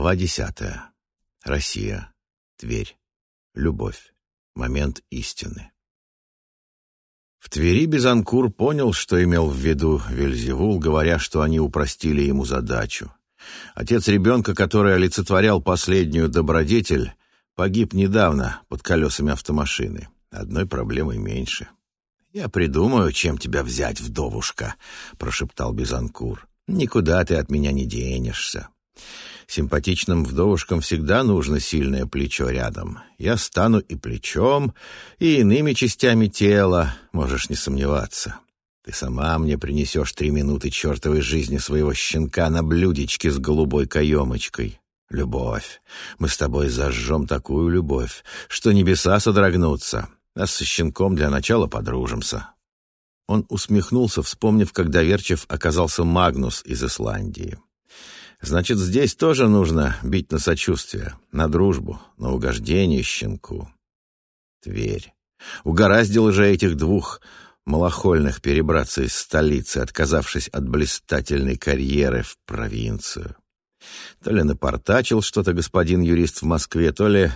Глава десятая. Россия. Тверь. Любовь. Момент истины. В Твери Безанкур понял, что имел в виду Вельзевул, говоря, что они упростили ему задачу. Отец ребенка, который олицетворял последнюю добродетель, погиб недавно под колесами автомашины. Одной проблемой меньше. «Я придумаю, чем тебя взять, вдовушка», — прошептал Безанкур. «Никуда ты от меня не денешься». Симпатичным вдовушкам всегда нужно сильное плечо рядом. Я стану и плечом, и иными частями тела, можешь не сомневаться. Ты сама мне принесешь три минуты чертовой жизни своего щенка на блюдечке с голубой каемочкой. Любовь. Мы с тобой зажжем такую любовь, что небеса содрогнутся, а со щенком для начала подружимся». Он усмехнулся, вспомнив, как доверчив оказался Магнус из Исландии. Значит, здесь тоже нужно бить на сочувствие, на дружбу, на угождение щенку. Тверь. Угораздило же этих двух малохольных перебраться из столицы, отказавшись от блистательной карьеры в провинцию. То ли напортачил что-то господин юрист в Москве, то ли...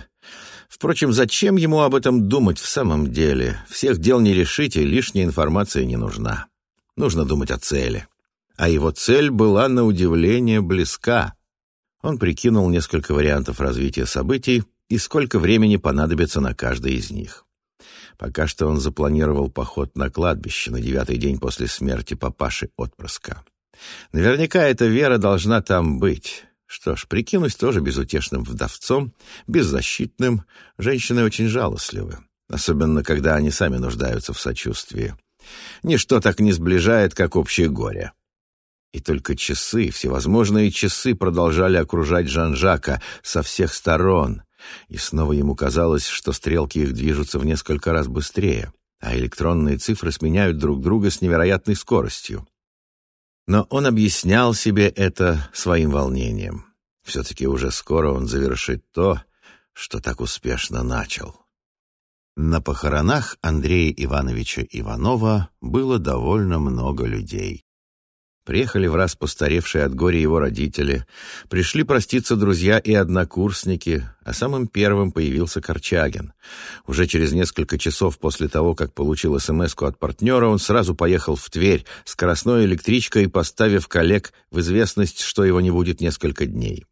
Впрочем, зачем ему об этом думать в самом деле? Всех дел не решите, лишняя информация не нужна. Нужно думать о цели а его цель была на удивление близка. Он прикинул несколько вариантов развития событий и сколько времени понадобится на каждый из них. Пока что он запланировал поход на кладбище на девятый день после смерти папаши отпрыска. Наверняка эта Вера должна там быть. Что ж, прикинусь тоже безутешным вдовцом, беззащитным. Женщины очень жалостливы, особенно когда они сами нуждаются в сочувствии. Ничто так не сближает, как общее горе. И только часы, всевозможные часы продолжали окружать Жан-Жака со всех сторон. И снова ему казалось, что стрелки их движутся в несколько раз быстрее, а электронные цифры сменяют друг друга с невероятной скоростью. Но он объяснял себе это своим волнением. Все-таки уже скоро он завершит то, что так успешно начал. На похоронах Андрея Ивановича Иванова было довольно много людей. Приехали в раз постаревшие от горя его родители, пришли проститься друзья и однокурсники, а самым первым появился Корчагин. Уже через несколько часов после того, как получил смс от партнера, он сразу поехал в Тверь скоростной электричкой, поставив коллег в известность, что его не будет несколько дней.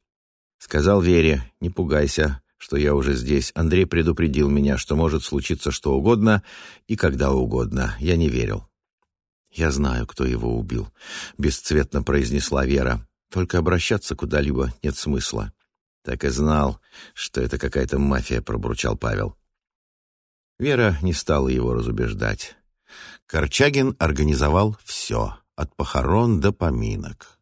Сказал Вере, не пугайся, что я уже здесь. Андрей предупредил меня, что может случиться что угодно и когда угодно. Я не верил. «Я знаю, кто его убил», — бесцветно произнесла Вера. «Только обращаться куда-либо нет смысла». «Так и знал, что это какая-то мафия», — пробурчал Павел. Вера не стала его разубеждать. Корчагин организовал все, от похорон до поминок.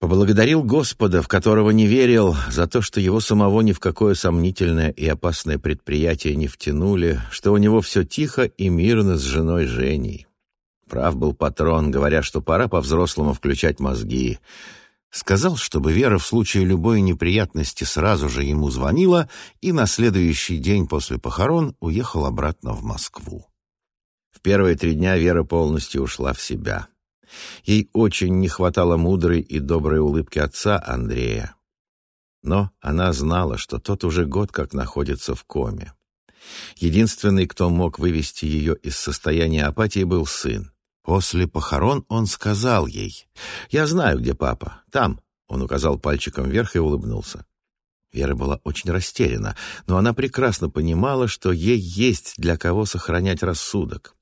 Поблагодарил Господа, в которого не верил, за то, что его самого ни в какое сомнительное и опасное предприятие не втянули, что у него все тихо и мирно с женой Женей. Прав был патрон, говоря, что пора по-взрослому включать мозги. Сказал, чтобы Вера в случае любой неприятности сразу же ему звонила, и на следующий день после похорон уехал обратно в Москву. В первые три дня Вера полностью ушла в себя. Ей очень не хватало мудрой и доброй улыбки отца Андрея. Но она знала, что тот уже год как находится в коме. Единственный, кто мог вывести ее из состояния апатии, был сын. После похорон он сказал ей, «Я знаю, где папа. Там». Он указал пальчиком вверх и улыбнулся. Вера была очень растеряна, но она прекрасно понимала, что ей есть для кого сохранять рассудок.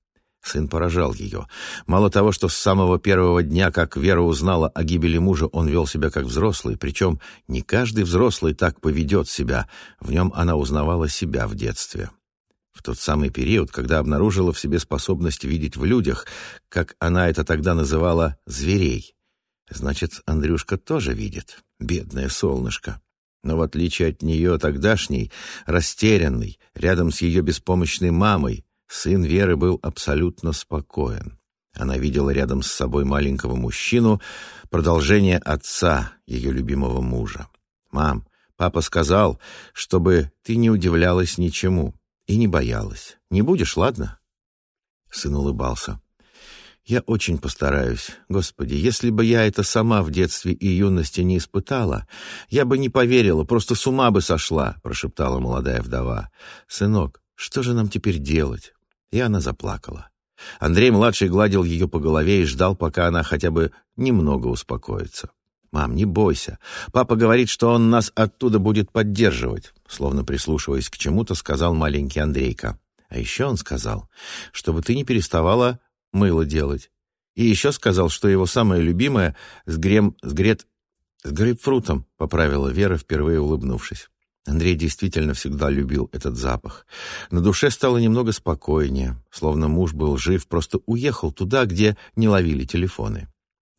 Сын поражал ее. Мало того, что с самого первого дня, как Вера узнала о гибели мужа, он вел себя как взрослый, причем не каждый взрослый так поведет себя, в нем она узнавала себя в детстве в тот самый период, когда обнаружила в себе способность видеть в людях, как она это тогда называла, зверей. Значит, Андрюшка тоже видит, бедное солнышко. Но в отличие от нее тогдашней, растерянный, рядом с ее беспомощной мамой, сын Веры был абсолютно спокоен. Она видела рядом с собой маленького мужчину, продолжение отца, ее любимого мужа. «Мам, папа сказал, чтобы ты не удивлялась ничему и не боялась. Не будешь, ладно?» Сын улыбался. «Я очень постараюсь. Господи, если бы я это сама в детстве и юности не испытала, я бы не поверила, просто с ума бы сошла», — прошептала молодая вдова. «Сынок, что же нам теперь делать?» И она заплакала. Андрей-младший гладил ее по голове и ждал, пока она хотя бы немного успокоится. «Мам, не бойся. Папа говорит, что он нас оттуда будет поддерживать», словно прислушиваясь к чему-то, сказал маленький Андрейка. «А еще он сказал, чтобы ты не переставала мыло делать. И еще сказал, что его самое любимое с грем... с грет... с грейпфрутом», поправила Вера, впервые улыбнувшись. Андрей действительно всегда любил этот запах. На душе стало немного спокойнее, словно муж был жив, просто уехал туда, где не ловили телефоны.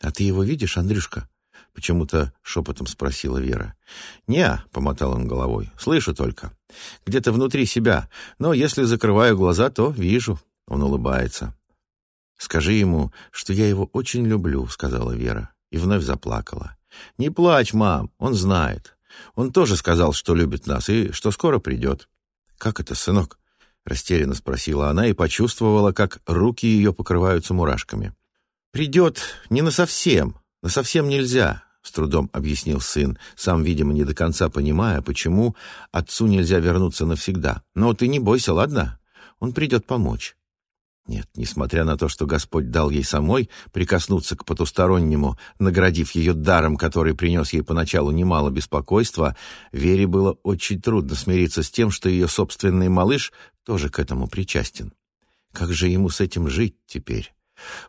«А ты его видишь, Андрюшка?» — почему-то шепотом спросила Вера. «Не», — помотал он головой, — «слышу только. Где-то внутри себя, но если закрываю глаза, то вижу». Он улыбается. «Скажи ему, что я его очень люблю», — сказала Вера, и вновь заплакала. «Не плачь, мам, он знает. Он тоже сказал, что любит нас и что скоро придет». «Как это, сынок?» — растерянно спросила она и почувствовала, как руки ее покрываются мурашками. «Придет не насовсем, насовсем нельзя», — с трудом объяснил сын, сам, видимо, не до конца понимая, почему отцу нельзя вернуться навсегда. «Но ты не бойся, ладно? Он придет помочь». Нет, несмотря на то, что Господь дал ей самой прикоснуться к потустороннему, наградив ее даром, который принес ей поначалу немало беспокойства, Вере было очень трудно смириться с тем, что ее собственный малыш тоже к этому причастен. Как же ему с этим жить теперь?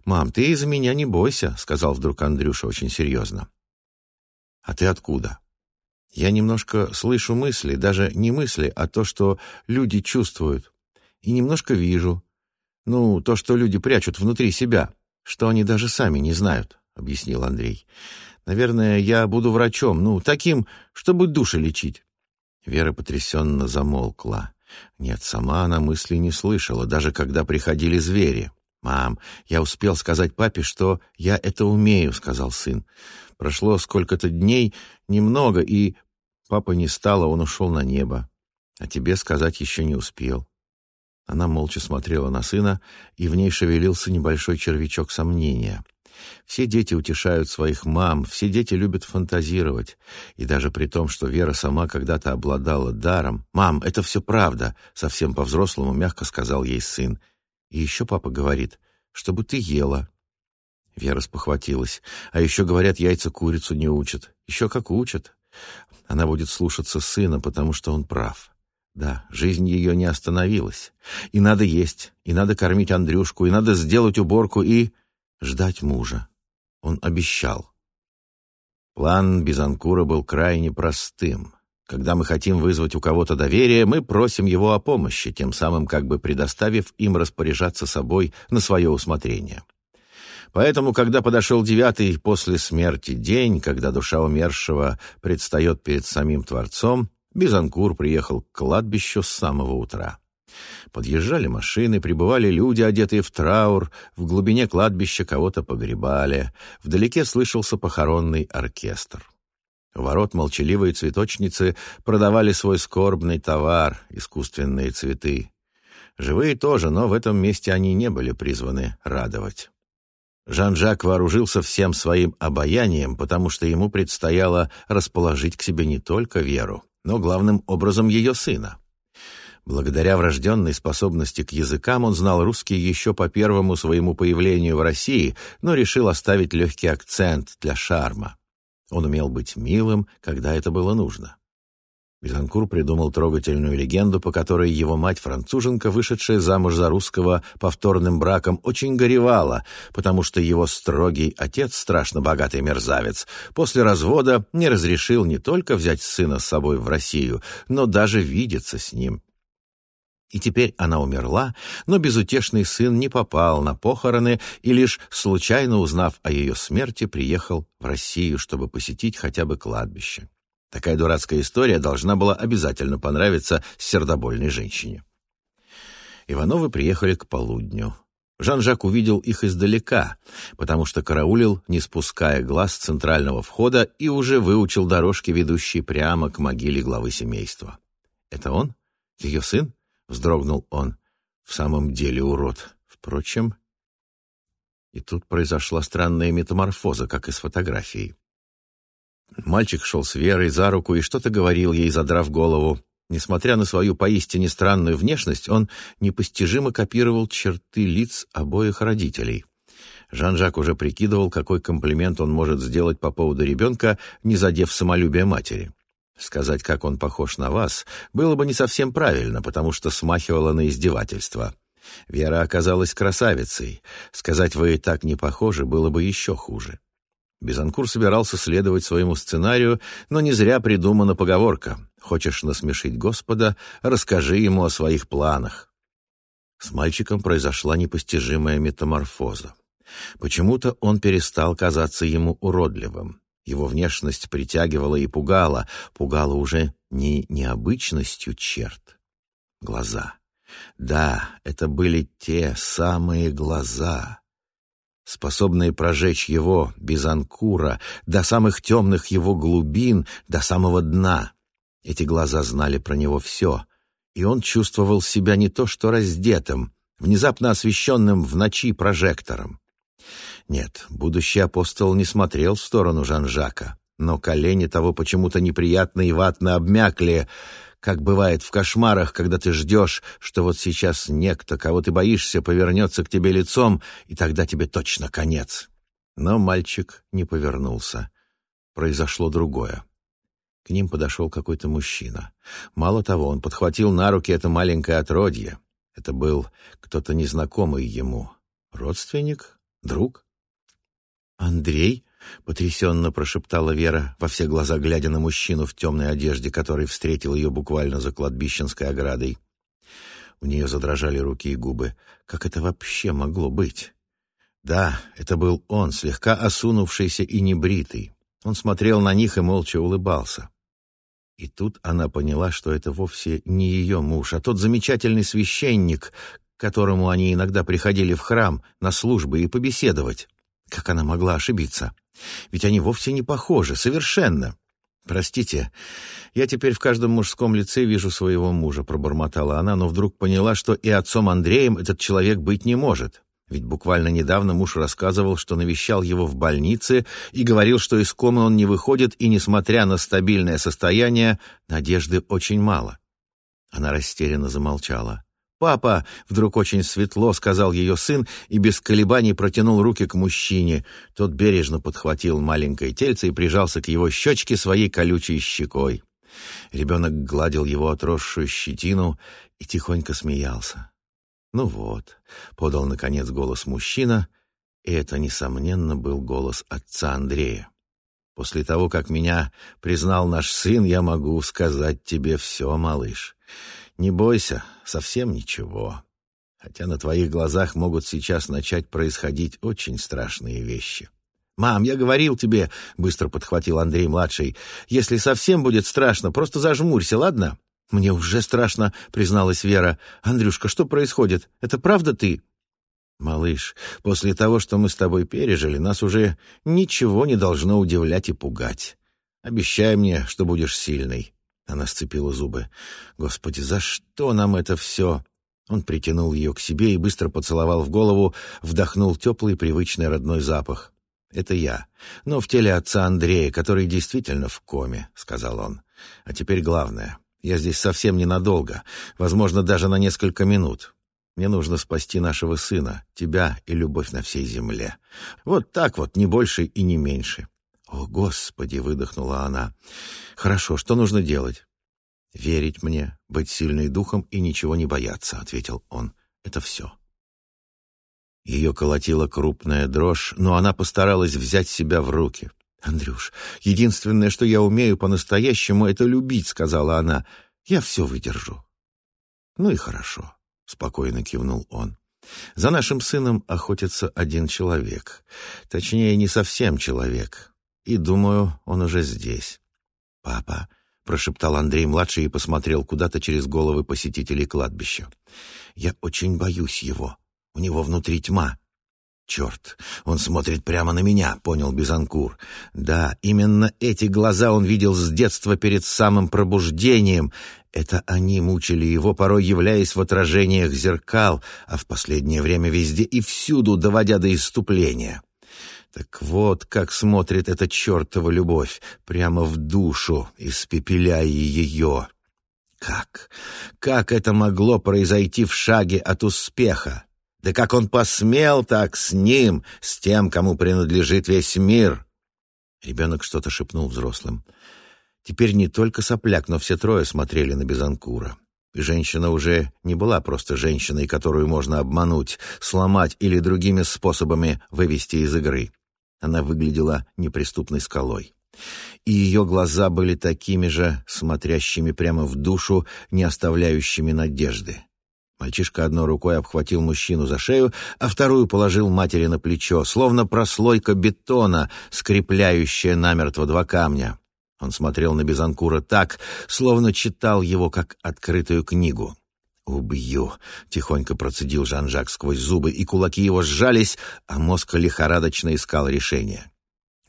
«Мам, ты из-за меня не бойся», — сказал вдруг Андрюша очень серьезно. «А ты откуда?» «Я немножко слышу мысли, даже не мысли, а то, что люди чувствуют. И немножко вижу. Ну, то, что люди прячут внутри себя, что они даже сами не знают, объяснил Андрей. Наверное, я буду врачом, ну, таким, чтобы души лечить. Вера потрясенно замолкла. Нет, сама она мысли не слышала, даже когда приходили звери. «Мам, я успел сказать папе, что я это умею», — сказал сын. Прошло сколько-то дней, немного, и папа не стало, он ушел на небо. А тебе сказать еще не успел. Она молча смотрела на сына, и в ней шевелился небольшой червячок сомнения. Все дети утешают своих мам, все дети любят фантазировать. И даже при том, что Вера сама когда-то обладала даром... «Мам, это все правда», — совсем по-взрослому мягко сказал ей сын. «И еще папа говорит, чтобы ты ела». Вера спохватилась. «А еще, говорят, яйца курицу не учат. Еще как учат. Она будет слушаться сына, потому что он прав». Да, жизнь ее не остановилась. И надо есть, и надо кормить Андрюшку, и надо сделать уборку, и ждать мужа. Он обещал. План Бизанкура был крайне простым. Когда мы хотим вызвать у кого-то доверие, мы просим его о помощи, тем самым как бы предоставив им распоряжаться собой на свое усмотрение. Поэтому, когда подошел девятый после смерти день, когда душа умершего предстает перед самим Творцом, Бизанкур приехал к кладбищу с самого утра. Подъезжали машины, прибывали люди, одетые в траур, в глубине кладбища кого-то погребали, вдалеке слышался похоронный оркестр. У ворот молчаливые цветочницы продавали свой скорбный товар, искусственные цветы. Живые тоже, но в этом месте они не были призваны радовать. Жан-Жак вооружился всем своим обаянием, потому что ему предстояло расположить к себе не только веру, но главным образом ее сына. Благодаря врожденной способности к языкам он знал русский еще по первому своему появлению в России, но решил оставить легкий акцент для шарма. Он умел быть милым, когда это было нужно. Бизанкур придумал трогательную легенду, по которой его мать-француженка, вышедшая замуж за русского повторным браком, очень горевала, потому что его строгий отец, страшно богатый мерзавец, после развода не разрешил не только взять сына с собой в Россию, но даже видеться с ним. И теперь она умерла, но безутешный сын не попал на похороны и лишь случайно узнав о ее смерти, приехал в Россию, чтобы посетить хотя бы кладбище. Такая дурацкая история должна была обязательно понравиться сердобольной женщине. Ивановы приехали к полудню. Жан-Жак увидел их издалека, потому что караулил, не спуская глаз центрального входа, и уже выучил дорожки, ведущие прямо к могиле главы семейства. «Это он? Ее сын?» — вздрогнул он. «В самом деле урод. Впрочем...» И тут произошла странная метаморфоза, как из фотографии. Мальчик шел с Верой за руку и что-то говорил ей, задрав голову. Несмотря на свою поистине странную внешность, он непостижимо копировал черты лиц обоих родителей. Жан-Жак уже прикидывал, какой комплимент он может сделать по поводу ребенка, не задев самолюбие матери. Сказать, как он похож на вас, было бы не совсем правильно, потому что смахивало на издевательство. Вера оказалась красавицей. Сказать «вы и так не похожи» было бы еще хуже. Безанкур собирался следовать своему сценарию, но не зря придумана поговорка «Хочешь насмешить Господа, расскажи ему о своих планах». С мальчиком произошла непостижимая метаморфоза. Почему-то он перестал казаться ему уродливым. Его внешность притягивала и пугала, пугала уже не необычностью черт. Глаза. Да, это были те самые глаза, способные прожечь его, без анкура, до самых темных его глубин, до самого дна. Эти глаза знали про него все, и он чувствовал себя не то что раздетым, внезапно освещенным в ночи прожектором. Нет, будущий апостол не смотрел в сторону Жан-Жака, но колени того почему-то неприятно и ватно обмякли, как бывает в кошмарах, когда ты ждешь, что вот сейчас некто, кого ты боишься, повернется к тебе лицом, и тогда тебе точно конец. Но мальчик не повернулся. Произошло другое. К ним подошел какой-то мужчина. Мало того, он подхватил на руки это маленькое отродье. Это был кто-то незнакомый ему. Родственник? Друг? «Андрей?» — потрясенно прошептала Вера, во все глаза глядя на мужчину в темной одежде, который встретил ее буквально за кладбищенской оградой. У нее задрожали руки и губы. Как это вообще могло быть? Да, это был он, слегка осунувшийся и небритый. Он смотрел на них и молча улыбался. И тут она поняла, что это вовсе не ее муж, а тот замечательный священник, которому они иногда приходили в храм на службы и побеседовать. Как она могла ошибиться? Ведь они вовсе не похожи, совершенно. «Простите, я теперь в каждом мужском лице вижу своего мужа», — пробормотала она, но вдруг поняла, что и отцом Андреем этот человек быть не может. Ведь буквально недавно муж рассказывал, что навещал его в больнице и говорил, что из комы он не выходит, и, несмотря на стабильное состояние, надежды очень мало. Она растерянно замолчала. «Папа!» — вдруг очень светло сказал ее сын и без колебаний протянул руки к мужчине. Тот бережно подхватил маленькое тельце и прижался к его щечке своей колючей щекой. Ребенок гладил его отросшую щетину и тихонько смеялся. «Ну вот», — подал наконец голос мужчина, и это, несомненно, был голос отца Андрея. «После того, как меня признал наш сын, я могу сказать тебе все, малыш. Не бойся, совсем ничего. Хотя на твоих глазах могут сейчас начать происходить очень страшные вещи. «Мам, я говорил тебе», — быстро подхватил Андрей-младший, «если совсем будет страшно, просто зажмурься, ладно?» «Мне уже страшно», — призналась Вера. «Андрюшка, что происходит? Это правда ты?» «Малыш, после того, что мы с тобой пережили, нас уже ничего не должно удивлять и пугать. Обещай мне, что будешь сильной. Она сцепила зубы. «Господи, за что нам это все?» Он притянул ее к себе и быстро поцеловал в голову, вдохнул теплый привычный родной запах. «Это я, но в теле отца Андрея, который действительно в коме», — сказал он. «А теперь главное. Я здесь совсем ненадолго, возможно, даже на несколько минут. Мне нужно спасти нашего сына, тебя и любовь на всей земле. Вот так вот, не больше и не меньше. «О, Господи!» — выдохнула она. «Хорошо, что нужно делать?» «Верить мне, быть сильной духом и ничего не бояться», — ответил он. «Это все». Ее колотила крупная дрожь, но она постаралась взять себя в руки. «Андрюш, единственное, что я умею по-настоящему, это любить», — сказала она. «Я все выдержу». «Ну и хорошо», — спокойно кивнул он. «За нашим сыном охотится один человек. Точнее, не совсем человек. И, думаю, он уже здесь. «Папа», — прошептал Андрей-младший и посмотрел куда-то через головы посетителей кладбища. «Я очень боюсь его. У него внутри тьма». «Черт, он смотрит прямо на меня», — понял Бизанкур. «Да, именно эти глаза он видел с детства перед самым пробуждением. Это они мучили его, порой являясь в отражениях зеркал, а в последнее время везде и всюду, доводя до иступления». Так вот, как смотрит эта чертова любовь, прямо в душу, испепеляя ее. Как? Как это могло произойти в шаге от успеха? Да как он посмел так с ним, с тем, кому принадлежит весь мир? Ребенок что-то шепнул взрослым. Теперь не только сопляк, но все трое смотрели на Безанкура. И женщина уже не была просто женщиной, которую можно обмануть, сломать или другими способами вывести из игры. Она выглядела неприступной скалой. И ее глаза были такими же, смотрящими прямо в душу, не оставляющими надежды. Мальчишка одной рукой обхватил мужчину за шею, а вторую положил матери на плечо, словно прослойка бетона, скрепляющая намертво два камня. Он смотрел на Безанкура так, словно читал его как открытую книгу. «Убью!» — тихонько процедил Жан-Жак сквозь зубы, и кулаки его сжались, а мозг лихорадочно искал решение.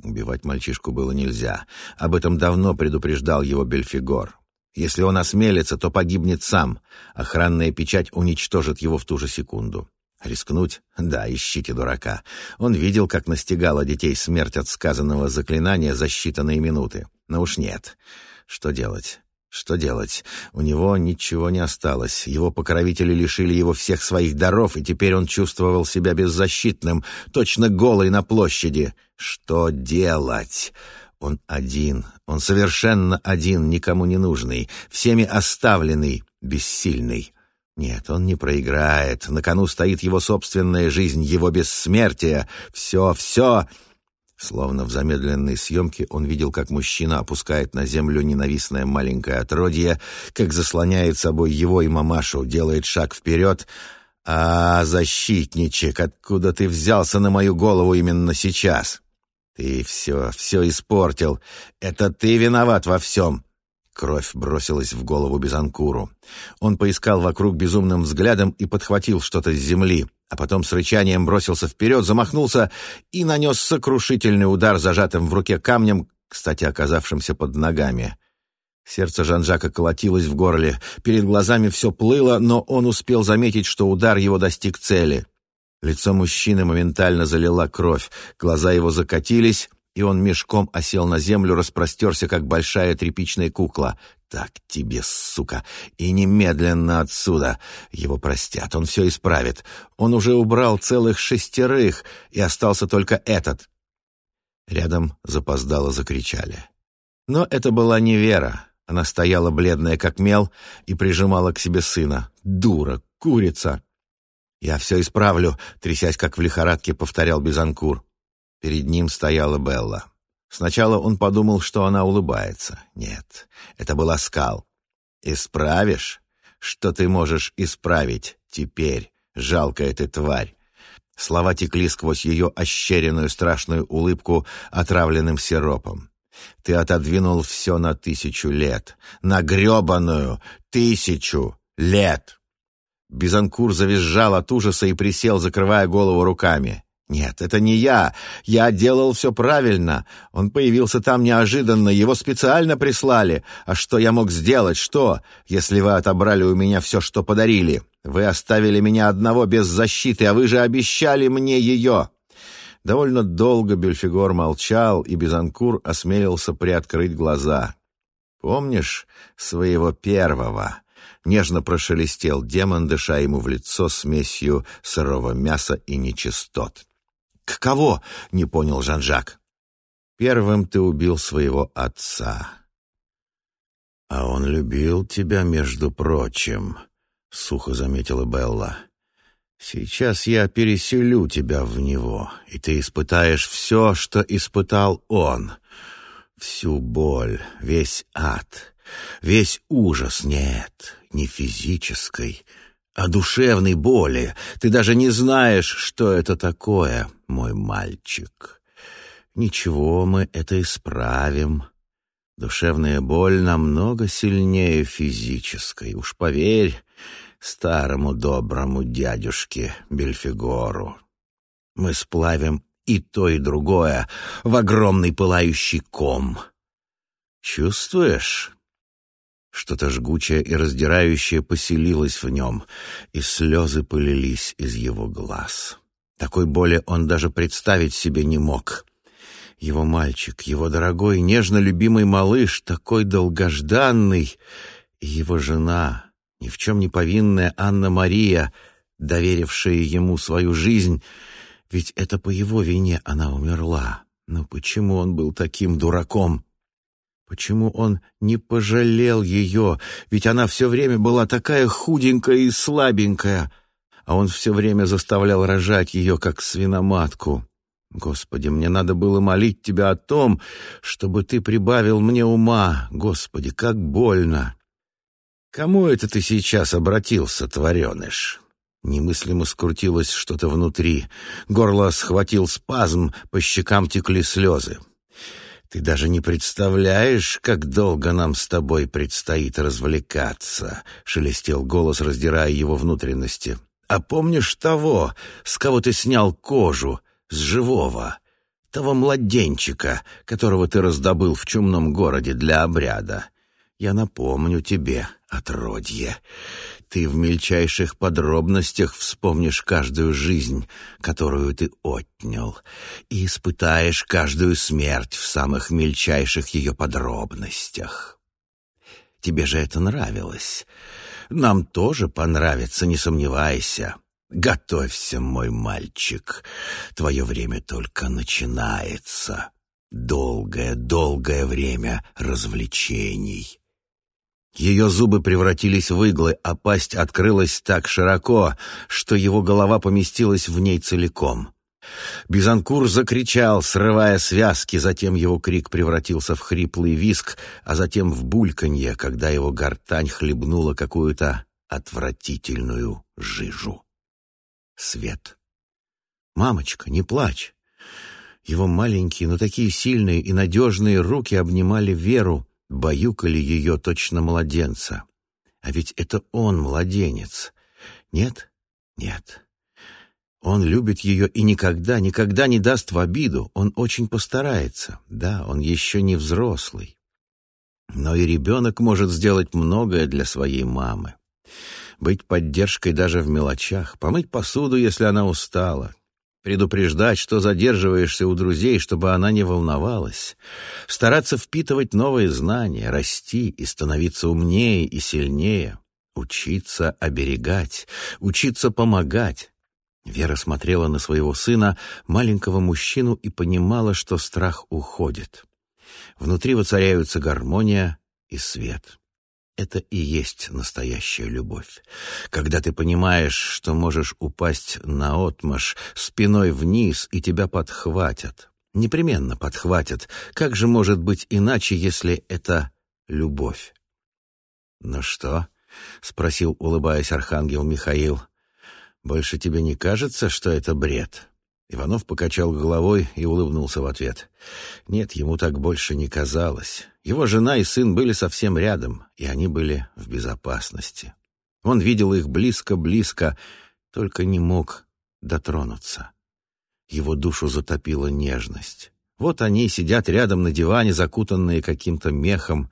Убивать мальчишку было нельзя. Об этом давно предупреждал его Бельфигор. Если он осмелится, то погибнет сам. Охранная печать уничтожит его в ту же секунду. Рискнуть? Да, ищите дурака. Он видел, как настигала детей смерть от сказанного заклинания за считанные минуты. Но уж нет. Что делать? Что делать? У него ничего не осталось. Его покровители лишили его всех своих даров, и теперь он чувствовал себя беззащитным, точно голый на площади. Что делать? Он один, он совершенно один, никому не нужный, всеми оставленный, бессильный. Нет, он не проиграет. На кону стоит его собственная жизнь, его бессмертие. Все, все. Словно в замедленной съемке он видел, как мужчина опускает на землю ненавистное маленькое отродье, как заслоняет собой его и мамашу, делает шаг вперед. «А, защитничек, откуда ты взялся на мою голову именно сейчас?» «Ты все, все испортил. Это ты виноват во всем». Кровь бросилась в голову Бизанкуру. Он поискал вокруг безумным взглядом и подхватил что-то с земли, а потом с рычанием бросился вперед, замахнулся и нанес сокрушительный удар зажатым в руке камнем, кстати, оказавшимся под ногами. Сердце Жан-Жака колотилось в горле, перед глазами все плыло, но он успел заметить, что удар его достиг цели. Лицо мужчины моментально залила кровь, глаза его закатились, и он мешком осел на землю, распростерся, как большая тряпичная кукла. «Так тебе, сука! И немедленно отсюда! Его простят, он все исправит. Он уже убрал целых шестерых, и остался только этот». Рядом запоздало закричали. Но это была не Вера. Она стояла бледная, как мел, и прижимала к себе сына. «Дура! Курица!» «Я все исправлю», — трясясь как в лихорадке, повторял Бизанкур. Перед ним стояла Белла. Сначала он подумал, что она улыбается. Нет, это был оскал. «Исправишь? Что ты можешь исправить теперь, жалкая ты тварь?» Слова текли сквозь ее ощеренную страшную улыбку отравленным сиропом. «Ты отодвинул все на тысячу лет. На гребаную тысячу лет!» Бизанкур завизжал от ужаса и присел, закрывая голову руками. «Нет, это не я. Я делал все правильно. Он появился там неожиданно, его специально прислали. А что я мог сделать? Что, если вы отобрали у меня все, что подарили? Вы оставили меня одного без защиты, а вы же обещали мне ее!» Довольно долго Бельфигор молчал, и Бизанкур осмелился приоткрыть глаза. «Помнишь своего первого?» Нежно прошелестел демон, дыша ему в лицо смесью сырого мяса и нечистот. «К кого?» — не понял Жан-Жак. «Первым ты убил своего отца». «А он любил тебя, между прочим», — сухо заметила Белла. «Сейчас я переселю тебя в него, и ты испытаешь все, что испытал он. Всю боль, весь ад, весь ужас. Нет, не физической, а душевной боли. Ты даже не знаешь, что это такое, мой мальчик. Ничего, мы это исправим. Душевная боль намного сильнее физической, уж поверь старому доброму дядюшке Бельфигору. Мы сплавим и то, и другое в огромный пылающий ком. Чувствуешь? Что-то жгучее и раздирающее поселилось в нем, и слезы полились из его глаз. Такой боли он даже представить себе не мог. Его мальчик, его дорогой, нежно любимый малыш, такой долгожданный, и его жена, ни в чем не повинная Анна-Мария, доверившая ему свою жизнь, ведь это по его вине она умерла. Но почему он был таким дураком? Почему он не пожалел ее? Ведь она все время была такая худенькая и слабенькая, а он все время заставлял рожать ее, как свиноматку. Господи, мне надо было молить тебя о том, чтобы ты прибавил мне ума. Господи, как больно! Кому это ты сейчас обратился, твореныш? Немыслимо скрутилось что-то внутри. Горло схватил спазм, по щекам текли слезы. Ты даже не представляешь, как долго нам с тобой предстоит развлекаться, шелестел голос, раздирая его внутренности. А помнишь того, с кого ты снял кожу, с живого, того младенчика, которого ты раздобыл в чумном городе для обряда? Я напомню тебе, отродье. Ты в мельчайших подробностях вспомнишь каждую жизнь, которую ты отнял, и испытаешь каждую смерть в самых мельчайших ее подробностях. Тебе же это нравилось. Нам тоже понравится, не сомневайся. Готовься, мой мальчик. Твое время только начинается. Долгое, долгое время развлечений. Ее зубы превратились в иглы, а пасть открылась так широко, что его голова поместилась в ней целиком. Бизанкур закричал, срывая связки, затем его крик превратился в хриплый виск, а затем в бульканье, когда его гортань хлебнула какую-то отвратительную жижу. Свет. «Мамочка, не плачь!» Его маленькие, но такие сильные и надежные руки обнимали Веру, баюкали ее точно младенца. А ведь это он младенец. Нет? Нет. Он любит ее и никогда, никогда не даст в обиду. Он очень постарается. Да, он еще не взрослый. Но и ребенок может сделать многое для своей мамы. Быть поддержкой даже в мелочах, помыть посуду, если она устала, предупреждать, что задерживаешься у друзей, чтобы она не волновалась, стараться впитывать новые знания, расти и становиться умнее и сильнее, учиться оберегать, учиться помогать. Вера смотрела на своего сына, маленького мужчину, и понимала, что страх уходит. Внутри воцаряются гармония и свет. Это и есть настоящая любовь. Когда ты понимаешь, что можешь упасть на отмаш спиной вниз, и тебя подхватят. Непременно подхватят. Как же может быть иначе, если это любовь? «Ну что?» — спросил, улыбаясь архангел Михаил. «Больше тебе не кажется, что это бред?» Иванов покачал головой и улыбнулся в ответ. Нет, ему так больше не казалось. Его жена и сын были совсем рядом, и они были в безопасности. Он видел их близко-близко, только не мог дотронуться. Его душу затопила нежность. Вот они сидят рядом на диване, закутанные каким-то мехом.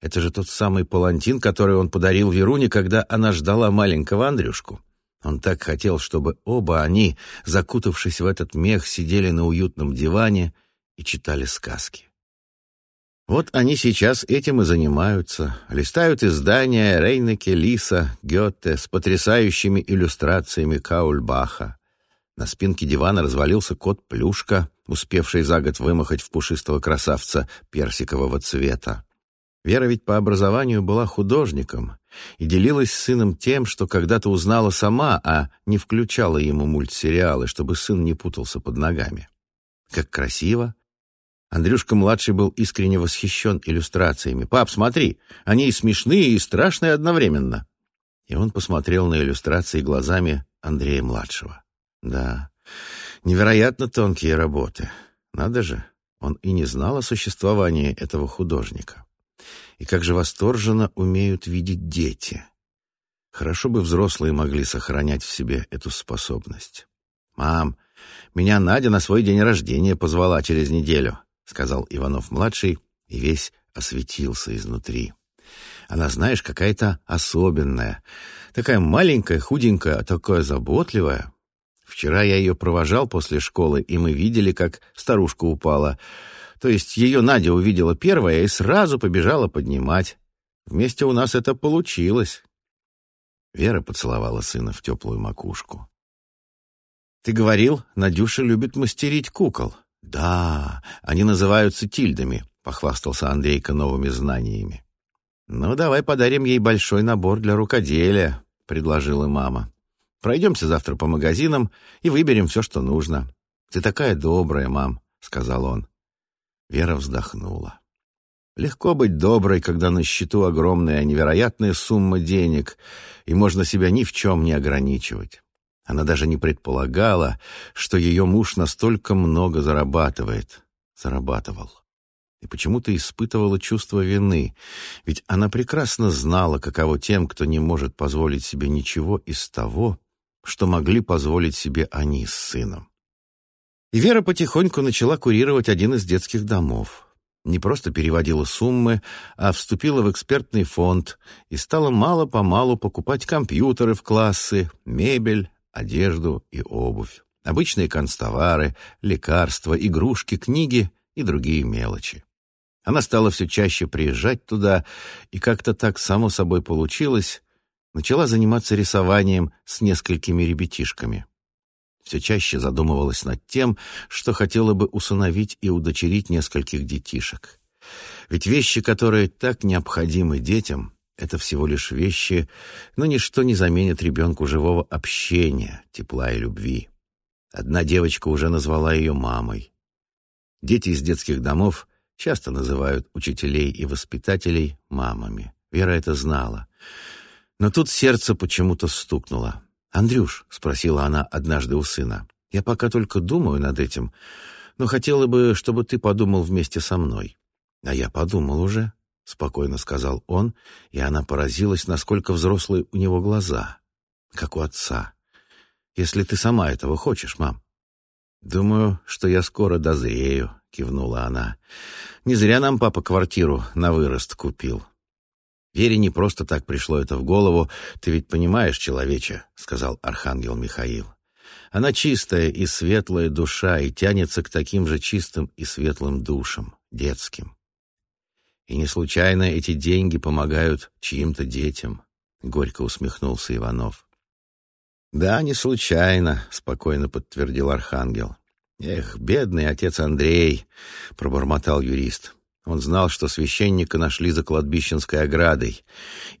Это же тот самый палантин, который он подарил Веруне, когда она ждала маленького Андрюшку. Он так хотел, чтобы оба они, закутавшись в этот мех, сидели на уютном диване и читали сказки. Вот они сейчас этим и занимаются. Листают издания Рейнеке, Лиса, Гёте с потрясающими иллюстрациями Каульбаха. На спинке дивана развалился кот Плюшка, успевший за год вымахать в пушистого красавца персикового цвета. Вера ведь по образованию была художником и делилась с сыном тем, что когда-то узнала сама, а не включала ему мультсериалы, чтобы сын не путался под ногами. Как красиво! Андрюшка-младший был искренне восхищен иллюстрациями. «Пап, смотри, они и смешные, и страшные одновременно!» И он посмотрел на иллюстрации глазами Андрея-младшего. «Да, невероятно тонкие работы. Надо же, он и не знал о существовании этого художника. И как же восторженно умеют видеть дети. Хорошо бы взрослые могли сохранять в себе эту способность. «Мам, Меня Надя на свой день рождения позвала через неделю», — сказал Иванов-младший и весь осветился изнутри. «Она, знаешь, какая-то особенная. Такая маленькая, худенькая, а такая заботливая. Вчера я ее провожал после школы, и мы видели, как старушка упала. То есть ее Надя увидела первая и сразу побежала поднимать. Вместе у нас это получилось». Вера поцеловала сына в теплую макушку. «Ты говорил, Надюша любит мастерить кукол». «Да, они называются тильдами», — похвастался Андрейка новыми знаниями. «Ну, давай подарим ей большой набор для рукоделия», — предложила мама. «Пройдемся завтра по магазинам и выберем все, что нужно». «Ты такая добрая, мам», — сказал он. Вера вздохнула. Легко быть доброй, когда на счету огромная, невероятная сумма денег, и можно себя ни в чем не ограничивать. Она даже не предполагала, что ее муж настолько много зарабатывает. Зарабатывал. И почему-то испытывала чувство вины, ведь она прекрасно знала, каково тем, кто не может позволить себе ничего из того, что могли позволить себе они с сыном. И Вера потихоньку начала курировать один из детских домов. Не просто переводила суммы, а вступила в экспертный фонд и стала мало-помалу покупать компьютеры в классы, мебель, одежду и обувь, обычные констовары, лекарства, игрушки, книги и другие мелочи. Она стала все чаще приезжать туда, и как-то так само собой получилось, начала заниматься рисованием с несколькими ребятишками. Все чаще задумывалась над тем, что хотела бы усыновить и удочерить нескольких детишек. Ведь вещи, которые так необходимы детям, это всего лишь вещи, но ничто не заменит ребенку живого общения, тепла и любви. Одна девочка уже назвала ее мамой. Дети из детских домов часто называют учителей и воспитателей мамами. Вера это знала. Но тут сердце почему-то стукнуло. «Андрюш», — спросила она однажды у сына, — «я пока только думаю над этим, но хотела бы, чтобы ты подумал вместе со мной». «А я подумал уже», — спокойно сказал он, и она поразилась, насколько взрослые у него глаза, как у отца. «Если ты сама этого хочешь, мам». «Думаю, что я скоро дозрею», — кивнула она. «Не зря нам папа квартиру на вырост купил». «Вере не просто так пришло это в голову. Ты ведь понимаешь, человече», — сказал архангел Михаил. «Она чистая и светлая душа и тянется к таким же чистым и светлым душам, детским. И не случайно эти деньги помогают чьим-то детям, горько усмехнулся Иванов. Да, не случайно, спокойно подтвердил архангел. Эх, бедный отец Андрей, пробормотал юрист. Он знал, что священника нашли за кладбищенской оградой,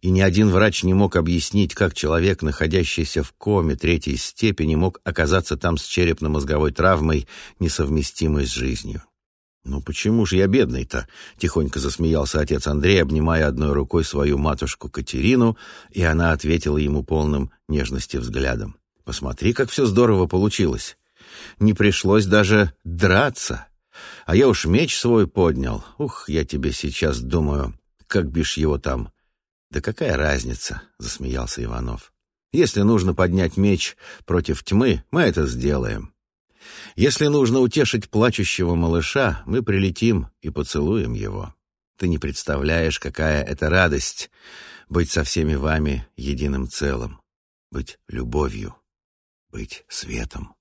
и ни один врач не мог объяснить, как человек, находящийся в коме третьей степени, мог оказаться там с черепно-мозговой травмой, несовместимой с жизнью. «Ну почему же я бедный-то?» — тихонько засмеялся отец Андрей, обнимая одной рукой свою матушку Катерину, и она ответила ему полным нежности взглядом. «Посмотри, как все здорово получилось. Не пришлось даже драться. А я уж меч свой поднял. Ух, я тебе сейчас думаю, как бишь его там». «Да какая разница?» — засмеялся Иванов. «Если нужно поднять меч против тьмы, мы это сделаем. Если нужно утешить плачущего малыша, мы прилетим и поцелуем его. Ты не представляешь, какая это радость быть со всеми вами единым целым, быть любовью, быть светом.